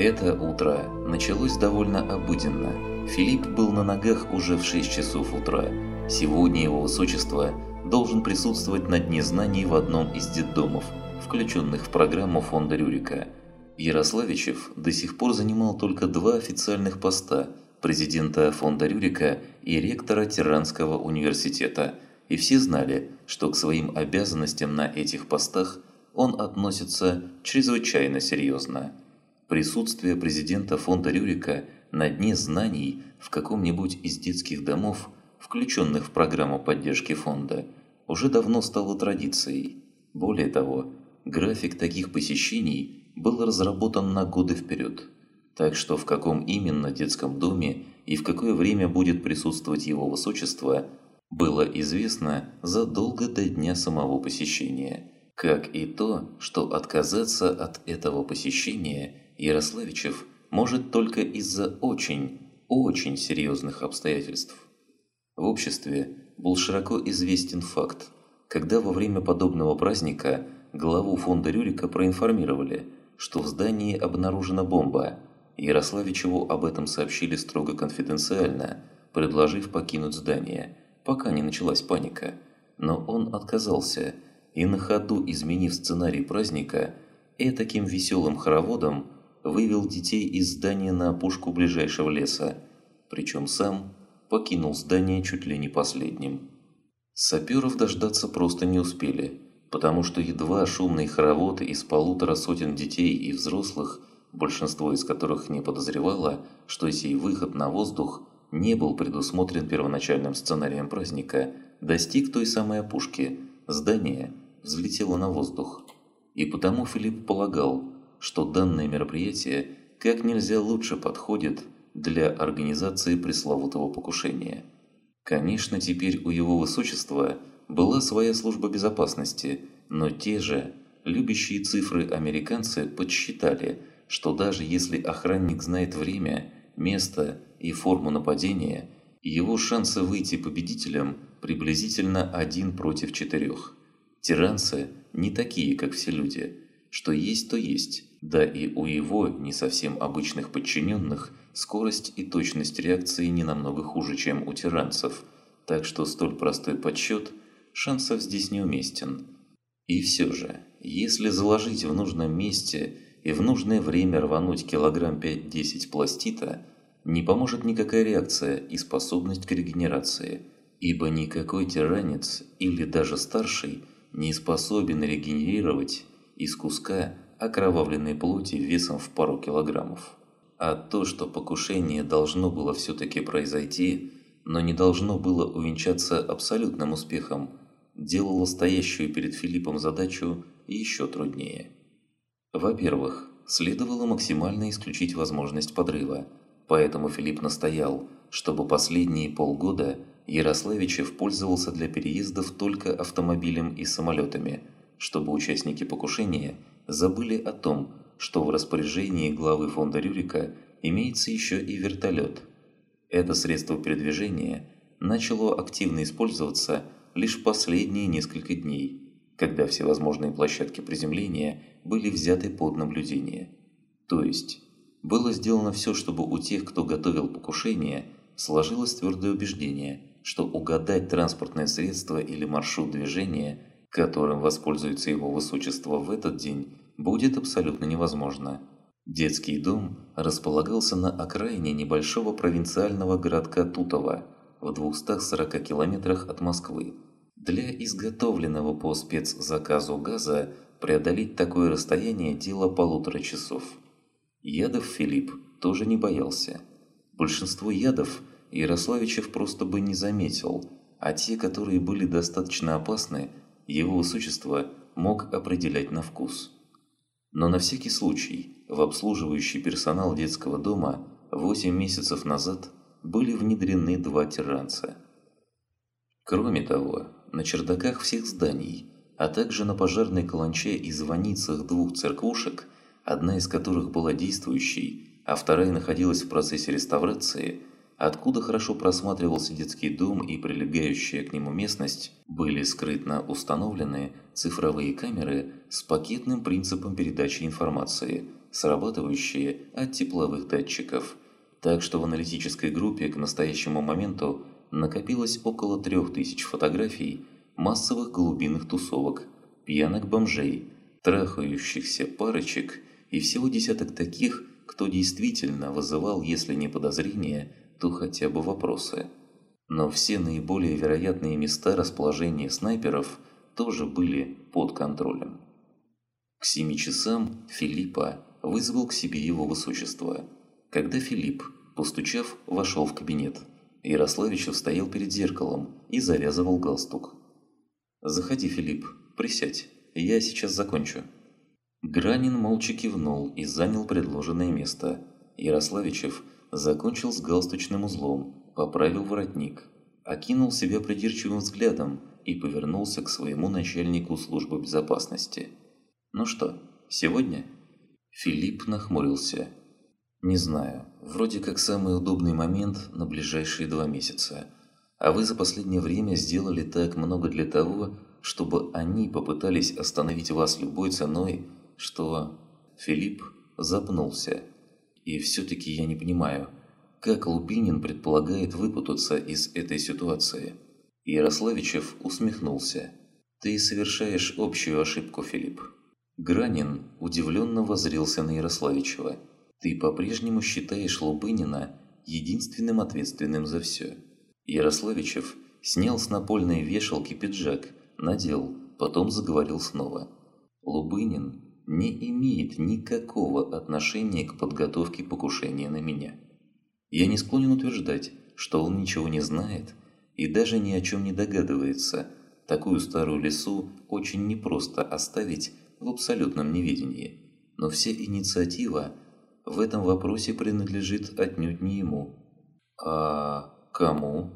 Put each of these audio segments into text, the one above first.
Это утро началось довольно обыденно. Филипп был на ногах уже в 6 часов утра. Сегодня его высочество должен присутствовать на Дне знаний в одном из детдомов, включенных в программу фонда Рюрика. Ярославичев до сих пор занимал только два официальных поста – президента фонда Рюрика и ректора Тиранского университета, и все знали, что к своим обязанностям на этих постах он относится чрезвычайно серьезно. Присутствие президента фонда Рюрика на Дне знаний в каком-нибудь из детских домов, включенных в программу поддержки фонда, уже давно стало традицией. Более того, график таких посещений был разработан на годы вперед. Так что в каком именно детском доме и в какое время будет присутствовать его высочество, было известно задолго до дня самого посещения. Как и то, что отказаться от этого посещения – Ярославичев может только из-за очень, очень серьезных обстоятельств. В обществе был широко известен факт, когда во время подобного праздника главу фонда Рюрика проинформировали, что в здании обнаружена бомба. Ярославичеву об этом сообщили строго конфиденциально, предложив покинуть здание, пока не началась паника. Но он отказался и на ходу, изменив сценарий праздника, этаким веселым хороводом вывел детей из здания на опушку ближайшего леса, причем сам покинул здание чуть ли не последним. Саперов дождаться просто не успели, потому что едва шумный хоровод из полутора сотен детей и взрослых, большинство из которых не подозревало, что сей выход на воздух не был предусмотрен первоначальным сценарием праздника, достиг той самой опушки, здание взлетело на воздух. И потому Филипп полагал, что данное мероприятие как нельзя лучше подходит для организации пресловутого покушения. Конечно, теперь у его высочества была своя служба безопасности, но те же, любящие цифры американцы подсчитали, что даже если охранник знает время, место и форму нападения, его шансы выйти победителем приблизительно один против четырех. Тиранцы не такие, как все люди. Что есть, то есть. Да и у его, не совсем обычных подчиненных, скорость и точность реакции не намного хуже, чем у тиранцев, так что столь простой подсчет шансов здесь неуместен. И все же, если заложить в нужном месте и в нужное время рвануть килограмм 5-10 пластита, не поможет никакая реакция и способность к регенерации, ибо никакой тиранец или даже старший не способен регенерировать из куска окровавленной плоти весом в пару килограммов. А то, что покушение должно было все-таки произойти, но не должно было увенчаться абсолютным успехом, делало стоящую перед Филиппом задачу еще труднее. Во-первых, следовало максимально исключить возможность подрыва, поэтому Филипп настоял, чтобы последние полгода Ярославичев пользовался для переездов только автомобилем и самолетами, чтобы участники покушения – забыли о том, что в распоряжении главы фонда Рюрика имеется еще и вертолет. Это средство передвижения начало активно использоваться лишь последние несколько дней, когда все возможные площадки приземления были взяты под наблюдение. То есть, было сделано все, чтобы у тех, кто готовил покушение, сложилось твердое убеждение, что угадать транспортное средство или маршрут движения, которым воспользуется его высочество в этот день, будет абсолютно невозможно. Детский дом располагался на окраине небольшого провинциального городка Тутово в 240 километрах от Москвы. Для изготовленного по спецзаказу газа преодолеть такое расстояние дело полутора часов. Ядов Филипп тоже не боялся. Большинство ядов Ярославичев просто бы не заметил, а те, которые были достаточно опасны, его высочество мог определять на вкус. Но на всякий случай в обслуживающий персонал детского дома 8 месяцев назад были внедрены два тиранца. Кроме того, на чердаках всех зданий, а также на пожарной каланче и звоницах двух церквушек, одна из которых была действующей, а вторая находилась в процессе реставрации, откуда хорошо просматривался детский дом и прилегающая к нему местность, были скрытно установлены цифровые камеры с пакетным принципом передачи информации, срабатывающие от тепловых датчиков. Так что в аналитической группе к настоящему моменту накопилось около 3000 фотографий массовых голубиных тусовок, пьяных бомжей, трахающихся парочек и всего десяток таких, кто действительно вызывал, если не подозрения, то хотя бы вопросы. Но все наиболее вероятные места расположения снайперов тоже были под контролем. К семи часам Филиппа вызвал к себе его высочество. Когда Филипп, постучав, вошел в кабинет, Ярославичев стоял перед зеркалом и завязывал галстук. «Заходи, Филипп, присядь, я сейчас закончу». Гранин молча кивнул и занял предложенное место. Ярославичев закончил с галстучным узлом, поправил воротник, окинул себя придирчивым взглядом и повернулся к своему начальнику службы безопасности. «Ну что, сегодня?» Филипп нахмурился. «Не знаю. Вроде как самый удобный момент на ближайшие два месяца. А вы за последнее время сделали так много для того, чтобы они попытались остановить вас любой ценой, что...» Филипп запнулся. «И все-таки я не понимаю, как Лубинин предполагает выпутаться из этой ситуации?» Ярославичев усмехнулся. «Ты совершаешь общую ошибку, Филипп». Гранин удивленно возрился на Ярославичева. «Ты по-прежнему считаешь Лубынина единственным ответственным за все». Ярославичев снял с напольной вешалки пиджак, надел, потом заговорил снова. «Лубынин не имеет никакого отношения к подготовке покушения на меня. Я не склонен утверждать, что он ничего не знает и даже ни о чем не догадывается. Такую старую лесу очень непросто оставить в абсолютном неведении. Но вся инициатива в этом вопросе принадлежит отнюдь не ему. А кому?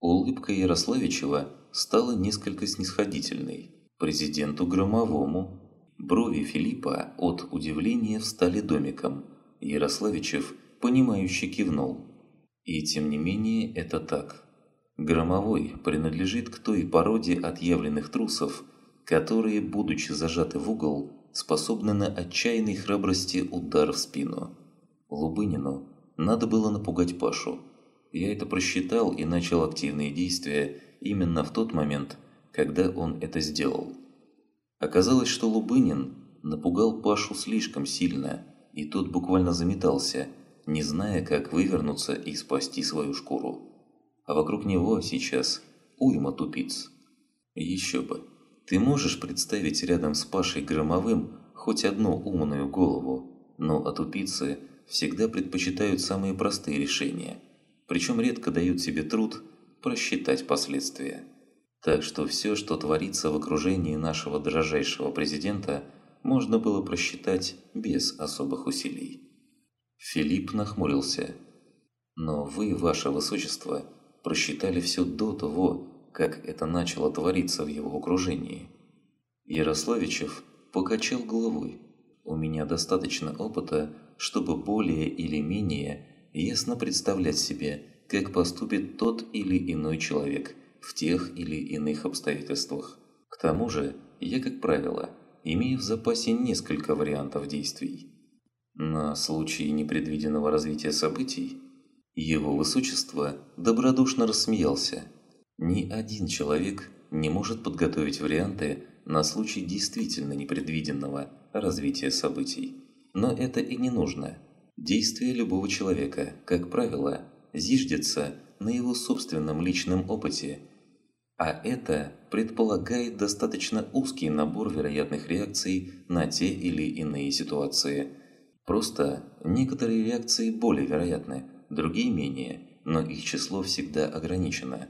Улыбка Ярославичева стала несколько снисходительной. Президенту Громовому. Брови Филиппа от удивления встали домиком. Ярославичев, понимающе кивнул. И тем не менее это так. Громовой принадлежит к той породе отъявленных трусов, которые, будучи зажаты в угол, способны на отчаянной храбрости удар в спину. Лубынину надо было напугать Пашу. Я это просчитал и начал активные действия именно в тот момент, когда он это сделал. Оказалось, что Лубынин напугал Пашу слишком сильно, и тот буквально заметался, не зная, как вывернуться и спасти свою шкуру. А вокруг него сейчас уйма тупиц. Еще бы. Ты можешь представить рядом с Пашей Громовым хоть одну умную голову, но от тупицы всегда предпочитают самые простые решения, причем редко дают себе труд просчитать последствия. Так что все, что творится в окружении нашего дрожайшего президента, можно было просчитать без особых усилий. Филипп нахмурился. «Но вы, ваше высочество, просчитали все до того, как это начало твориться в его окружении». Ярославичев покачал головой. «У меня достаточно опыта, чтобы более или менее ясно представлять себе, как поступит тот или иной человек – в тех или иных обстоятельствах. К тому же, я, как правило, имею в запасе несколько вариантов действий. На случай непредвиденного развития событий, его высочество добродушно рассмеялся. Ни один человек не может подготовить варианты на случай действительно непредвиденного развития событий. Но это и не нужно. Действия любого человека, как правило, зиждется на его собственном личном опыте а это предполагает достаточно узкий набор вероятных реакций на те или иные ситуации. Просто некоторые реакции более вероятны, другие менее, но их число всегда ограничено.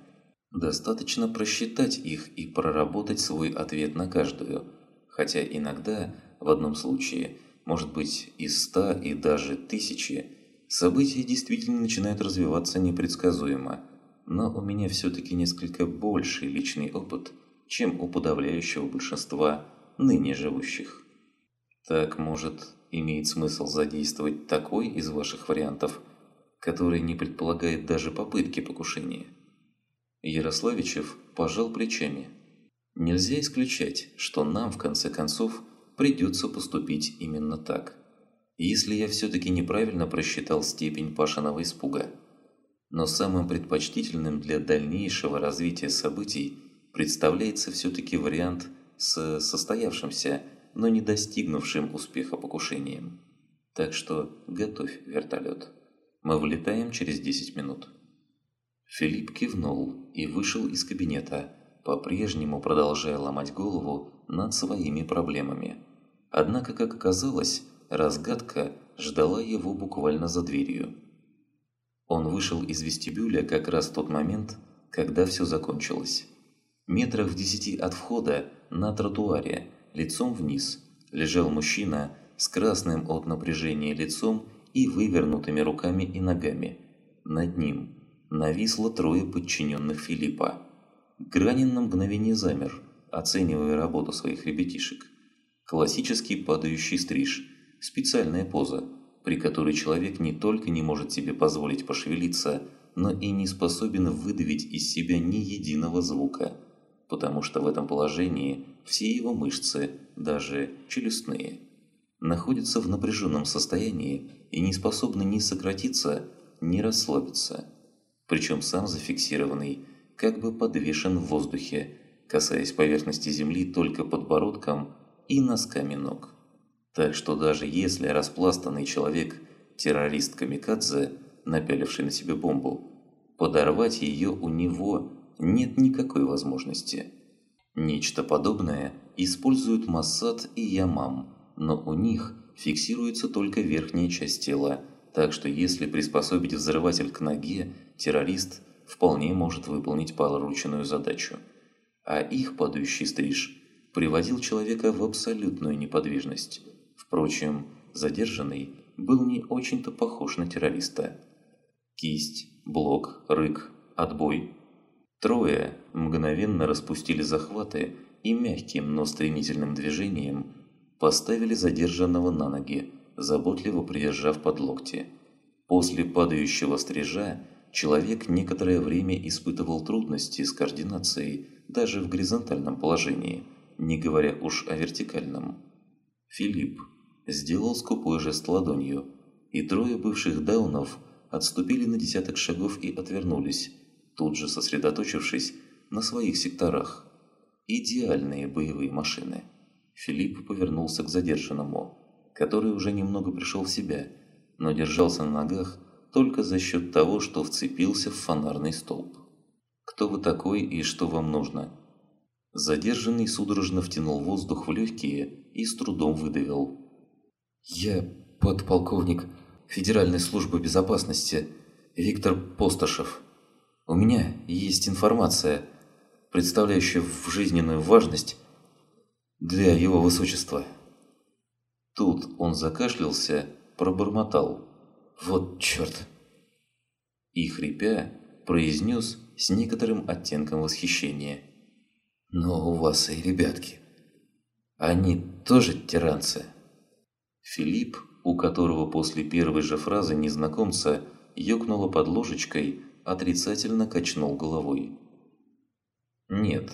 Достаточно просчитать их и проработать свой ответ на каждую, хотя иногда, в одном случае, может быть из ста и даже тысячи, события действительно начинают развиваться непредсказуемо – но у меня все-таки несколько больший личный опыт, чем у подавляющего большинства ныне живущих. Так, может, имеет смысл задействовать такой из ваших вариантов, который не предполагает даже попытки покушения? Ярославичев пожал плечами. Нельзя исключать, что нам, в конце концов, придется поступить именно так. Если я все-таки неправильно просчитал степень Пашиного испуга. Но самым предпочтительным для дальнейшего развития событий представляется все-таки вариант с состоявшимся, но не достигнувшим успеха покушением. Так что готовь вертолет. Мы вылетаем через 10 минут. Филипп кивнул и вышел из кабинета, по-прежнему продолжая ломать голову над своими проблемами. Однако, как оказалось, разгадка ждала его буквально за дверью. Он вышел из вестибюля как раз в тот момент, когда все закончилось. Метрах в десяти от входа, на тротуаре, лицом вниз, лежал мужчина с красным от напряжения лицом и вывернутыми руками и ногами. Над ним нависло трое подчиненных Филиппа. Гранин на мгновение замер, оценивая работу своих ребятишек. Классический падающий стриж, специальная поза, при которой человек не только не может себе позволить пошевелиться, но и не способен выдавить из себя ни единого звука, потому что в этом положении все его мышцы, даже челюстные, находятся в напряженном состоянии и не способны ни сократиться, ни расслабиться причем сам зафиксированный, как бы подвешен в воздухе, касаясь поверхности земли только подбородком и носками ног. Так что даже если распластанный человек, террорист Камикадзе, напяливший на себе бомбу, подорвать ее у него нет никакой возможности. Нечто подобное используют Массад и Ямам, но у них фиксируется только верхняя часть тела, так что если приспособить взрыватель к ноге, террорист вполне может выполнить порученную задачу. А их падающий стриж приводил человека в абсолютную неподвижность. Впрочем, задержанный был не очень-то похож на террориста. Кисть, блок, рык, отбой. Трое мгновенно распустили захваты и мягким, но стремительным движением поставили задержанного на ноги, заботливо придержав под локти. После падающего стрижа человек некоторое время испытывал трудности с координацией даже в горизонтальном положении, не говоря уж о вертикальном. Филипп сделал скупой жест ладонью, и трое бывших даунов отступили на десяток шагов и отвернулись, тут же сосредоточившись на своих секторах. Идеальные боевые машины. Филипп повернулся к задержанному, который уже немного пришел в себя, но держался на ногах только за счет того, что вцепился в фонарный столб. «Кто вы такой и что вам нужно?» Задержанный судорожно втянул воздух в легкие и с трудом выдавил. «Я подполковник Федеральной службы безопасности Виктор Посташев. У меня есть информация, представляющая жизненную важность для его высочества». Тут он закашлялся, пробормотал. Вот черт!» И, хрипя, произнес с некоторым оттенком восхищения. «Но у вас и ребятки. Они тоже тиранцы?» Филипп, у которого после первой же фразы незнакомца ёкнуло под ложечкой, отрицательно качнул головой. «Нет».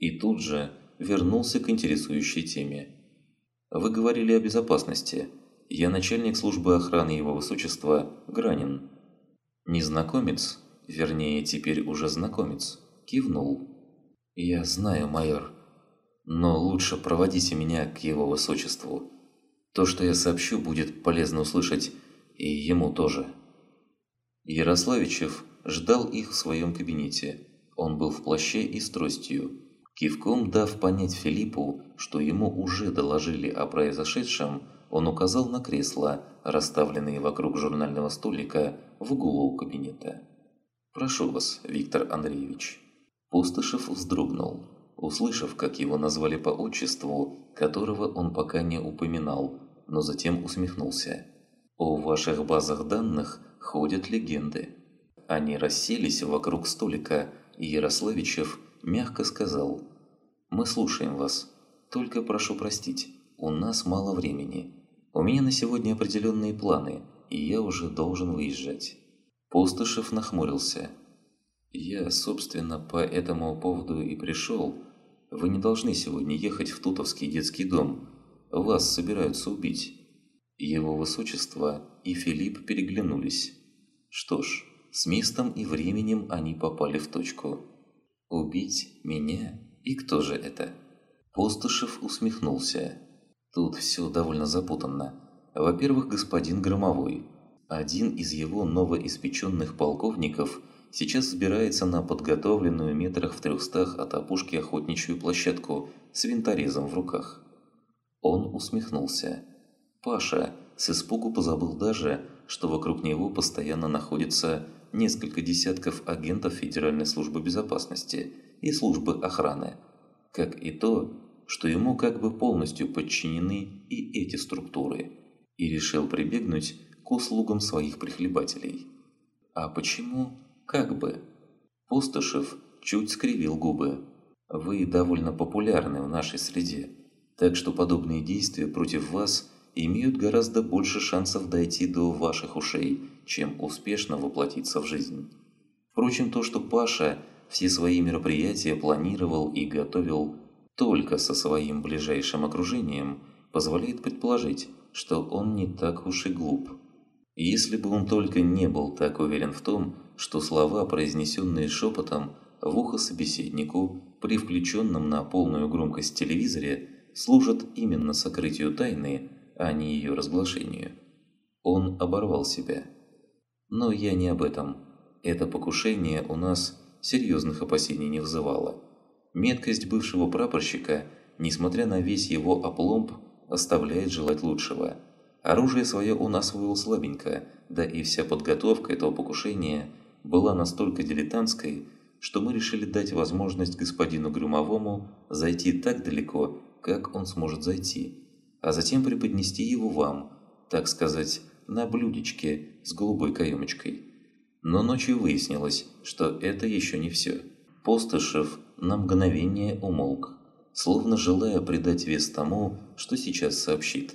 И тут же вернулся к интересующей теме. «Вы говорили о безопасности. Я начальник службы охраны его высочества Гранин. Незнакомец, вернее теперь уже знакомец, кивнул. Я знаю, майор, но лучше проводите меня к его высочеству. То, что я сообщу, будет полезно услышать и ему тоже. Ярославичев ждал их в своем кабинете. Он был в плаще и с тростью. Кивком дав понять Филиппу, что ему уже доложили о произошедшем, он указал на кресла, расставленные вокруг журнального столика в углу кабинета. «Прошу вас, Виктор Андреевич». Пустышев вздрогнул, услышав, как его назвали по отчеству, которого он пока не упоминал, но затем усмехнулся. «О ваших базах данных ходят легенды». Они расселись вокруг столика, и Ярославичев мягко сказал «Мы слушаем вас, только прошу простить, у нас мало времени. У меня на сегодня определенные планы, и я уже должен выезжать». Постышев нахмурился. «Я, собственно, по этому поводу и пришел. Вы не должны сегодня ехать в Тутовский детский дом. Вас собираются убить». Его высочество и Филипп переглянулись. Что ж, с местом и временем они попали в точку. «Убить меня? И кто же это?» Постышев усмехнулся. Тут все довольно запутанно. Во-первых, господин Громовой. Один из его новоиспеченных полковников сейчас сбирается на подготовленную метрах в трехстах от опушки охотничью площадку с винторезом в руках. Он усмехнулся. Паша с испугу позабыл даже, что вокруг него постоянно находится несколько десятков агентов Федеральной службы безопасности и службы охраны, как и то, что ему как бы полностью подчинены и эти структуры, и решил прибегнуть к услугам своих прихлебателей. А почему «как бы»? Пустошев чуть скривил губы. «Вы довольно популярны в нашей среде, так что подобные действия против вас – имеют гораздо больше шансов дойти до ваших ушей, чем успешно воплотиться в жизнь. Впрочем, то, что Паша все свои мероприятия планировал и готовил только со своим ближайшим окружением, позволяет предположить, что он не так уж и глуп. Если бы он только не был так уверен в том, что слова, произнесенные шепотом в ухо собеседнику при включенном на полную громкость телевизоре, служат именно сокрытию тайны, а не ее разглашению. Он оборвал себя. Но я не об этом. Это покушение у нас серьезных опасений не вызывало. Меткость бывшего прапорщика, несмотря на весь его опломб, оставляет желать лучшего. Оружие свое он освоил слабенько, да и вся подготовка этого покушения была настолько дилетантской, что мы решили дать возможность господину Грюмовому зайти так далеко, как он сможет зайти, а затем преподнести его вам, так сказать, на блюдечке с голубой каемочкой. Но ночью выяснилось, что это еще не все. Постышев на мгновение умолк, словно желая придать вес тому, что сейчас сообщит.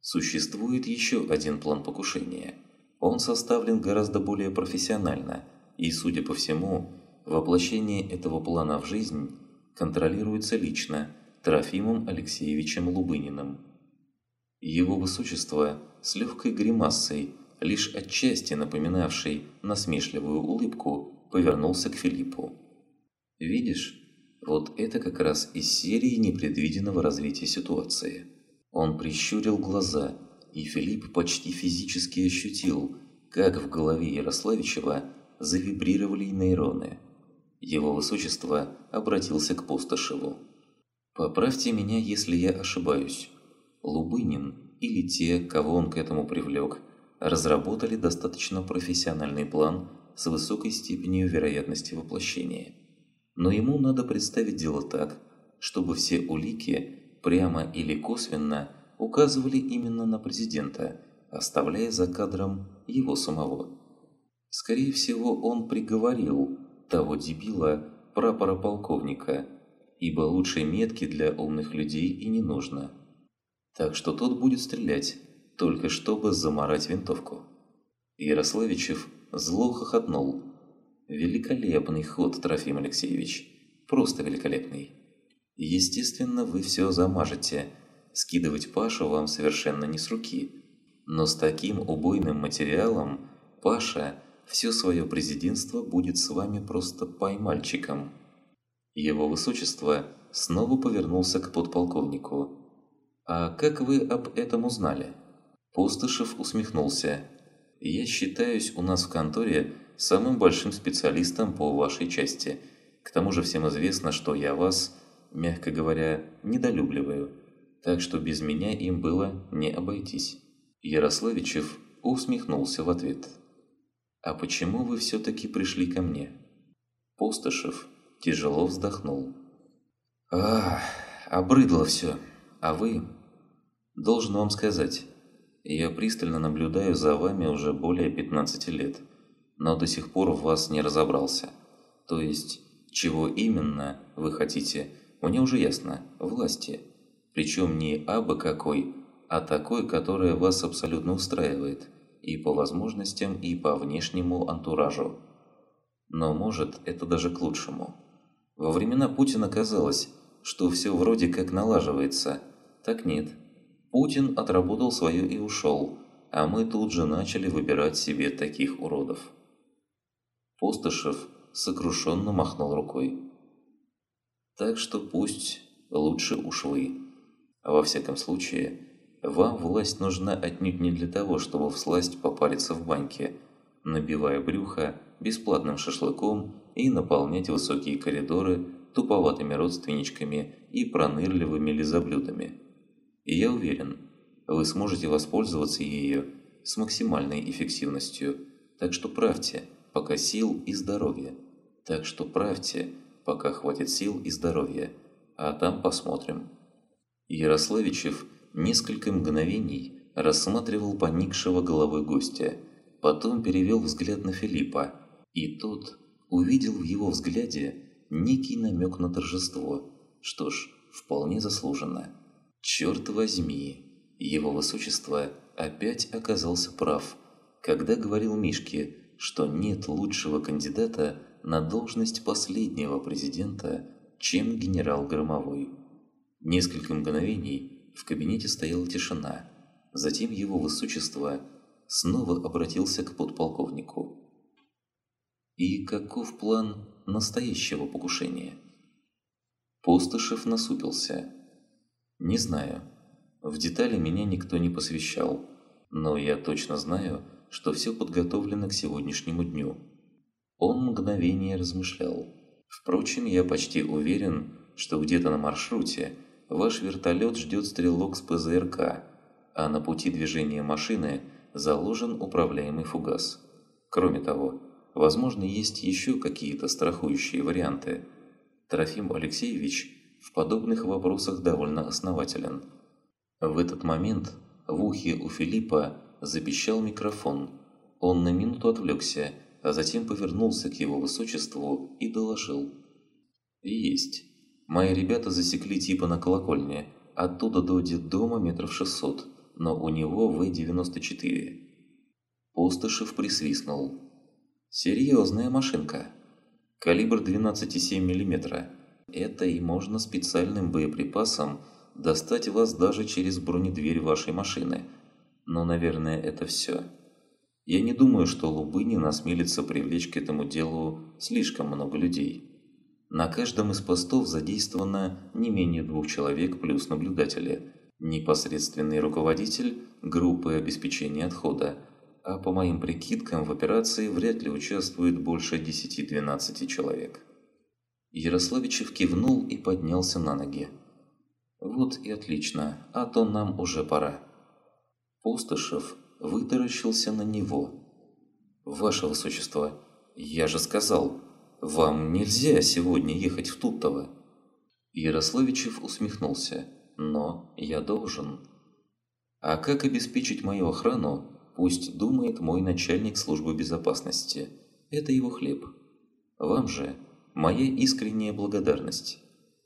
Существует еще один план покушения. Он составлен гораздо более профессионально, и, судя по всему, воплощение этого плана в жизнь контролируется лично – Трофимом Алексеевичем Лубыниным. Его высочество с легкой гримасой, лишь отчасти напоминавшей насмешливую улыбку, повернулся к Филиппу. «Видишь, вот это как раз из серии непредвиденного развития ситуации». Он прищурил глаза, и Филипп почти физически ощутил, как в голове Ярославичева завибрировали нейроны. Его высочество обратился к Постышеву. Поправьте меня, если я ошибаюсь. Лубынин или те, кого он к этому привлек, разработали достаточно профессиональный план с высокой степенью вероятности воплощения. Но ему надо представить дело так, чтобы все улики, прямо или косвенно, указывали именно на президента, оставляя за кадром его самого. Скорее всего, он приговорил того дебила, прапора-полковника, ибо лучшей метки для умных людей и не нужно. Так что тот будет стрелять, только чтобы заморать винтовку. Ярославичев зло хохотнул. Великолепный ход, Трофим Алексеевич. Просто великолепный. Естественно, вы все замажете. Скидывать Пашу вам совершенно не с руки. Но с таким убойным материалом Паша все свое президентство будет с вами просто поймальчиком. Его высочество снова повернулся к подполковнику. «А как вы об этом узнали?» Пустышев усмехнулся. «Я считаюсь у нас в конторе самым большим специалистом по вашей части. К тому же всем известно, что я вас, мягко говоря, недолюбливаю. Так что без меня им было не обойтись». Ярославичев усмехнулся в ответ. «А почему вы все-таки пришли ко мне?» Постышев тяжело вздохнул. «Ах, обрыдло все. А вы...» «Должен вам сказать, я пристально наблюдаю за вами уже более 15 лет, но до сих пор в вас не разобрался. То есть, чего именно вы хотите, мне уже ясно, власти. Причем не абы какой, а такой, которая вас абсолютно устраивает, и по возможностям, и по внешнему антуражу. Но может это даже к лучшему. Во времена Путина казалось, что все вроде как налаживается. Так нет. Путин отработал свое и ушел, а мы тут же начали выбирать себе таких уродов. Постышев сокрушенно махнул рукой. Так что пусть лучше уж вы. Во всяком случае, вам власть нужна отнюдь не для того, чтобы всласть попариться в баньке, набивая брюхо бесплатным шашлыком и наполнять высокие коридоры туповатыми родственничками и пронырливыми лизоблюдами. И я уверен, вы сможете воспользоваться ею с максимальной эффективностью, так что правьте, пока сил и здоровья. Так что правьте, пока хватит сил и здоровья, а там посмотрим. Ярославичев несколько мгновений рассматривал поникшего головой гостя, потом перевел взгляд на Филиппа, и тот увидел в его взгляде некий намек на торжество. Что ж, вполне заслуженно. Черт возьми, его высочество опять оказался прав, когда говорил Мишке, что нет лучшего кандидата на должность последнего президента, чем генерал Громовой. Несколько мгновений в кабинете стояла тишина. Затем его высочество снова обратился к подполковнику. «И каков план настоящего покушения?» Постышев насупился. «Не знаю. В детали меня никто не посвящал, но я точно знаю, что все подготовлено к сегодняшнему дню». Он мгновение размышлял. Впрочем, я почти уверен, что где-то на маршруте ваш вертолет ждет стрелок с ПЗРК, а на пути движения машины заложен управляемый фугас. Кроме того, возможно, есть еще какие-то страхующие варианты. Трофим Алексеевич в подобных вопросах довольно основателен. В этот момент в ухе у Филиппа запищал микрофон. Он на минуту отвлекся а затем повернулся к его высочеству и доложил. «Есть. Мои ребята засекли типа на колокольне. Оттуда до детдома метров шестьсот, но у него В-94». Постышев присвистнул. «Серьезная машинка. Калибр 12,7 мм. Это и можно специальным боеприпасом достать вас даже через бронедверь вашей машины. Но, наверное, это все». Я не думаю, что Лубынин осмелится привлечь к этому делу слишком много людей. На каждом из постов задействовано не менее двух человек плюс наблюдатели, непосредственный руководитель группы обеспечения отхода, а по моим прикидкам в операции вряд ли участвует больше 10-12 человек. Ярославичев кивнул и поднялся на ноги. «Вот и отлично, а то нам уже пора». Пустошев вытаращился на него. «Ваше Высочество, я же сказал, вам нельзя сегодня ехать в Туттово!» Ярославичев усмехнулся. «Но я должен». «А как обеспечить мою охрану, пусть думает мой начальник службы безопасности. Это его хлеб. Вам же моя искренняя благодарность.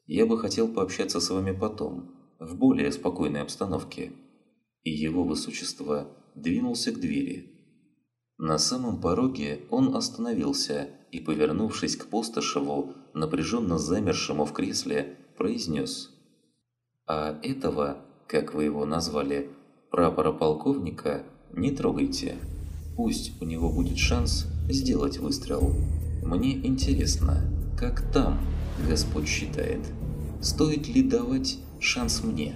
Я бы хотел пообщаться с вами потом, в более спокойной обстановке». И его высочество двинулся к двери. На самом пороге он остановился и, повернувшись к Постышеву, напряженно замершему в кресле, произнес «А этого, как вы его назвали, прапора-полковника, не трогайте. Пусть у него будет шанс сделать выстрел. Мне интересно, как там Господь считает, стоит ли давать шанс мне?»